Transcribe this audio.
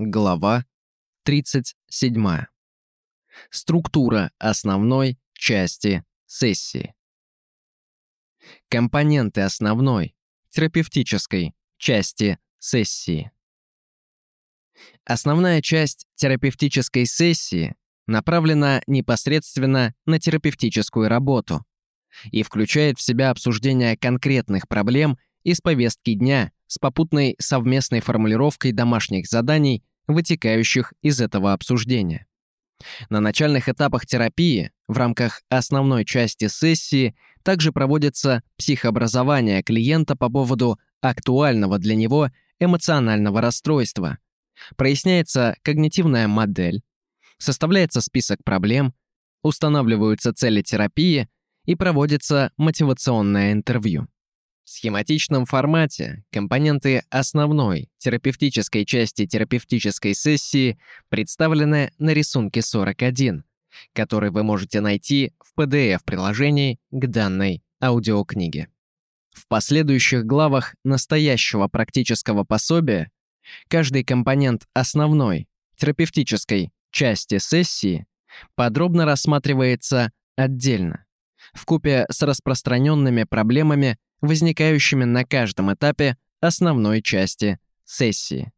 Глава 37. Структура основной части сессии. Компоненты основной, терапевтической части сессии. Основная часть терапевтической сессии направлена непосредственно на терапевтическую работу и включает в себя обсуждение конкретных проблем из повестки дня с попутной совместной формулировкой домашних заданий, вытекающих из этого обсуждения. На начальных этапах терапии в рамках основной части сессии также проводится психообразование клиента по поводу актуального для него эмоционального расстройства. Проясняется когнитивная модель, составляется список проблем, устанавливаются цели терапии и проводится мотивационное интервью. В схематичном формате компоненты основной терапевтической части терапевтической сессии представлены на рисунке 41, который вы можете найти в PDF-приложении к данной аудиокниге. В последующих главах настоящего практического пособия каждый компонент основной терапевтической части сессии подробно рассматривается отдельно, в купе с распространенными проблемами возникающими на каждом этапе основной части сессии.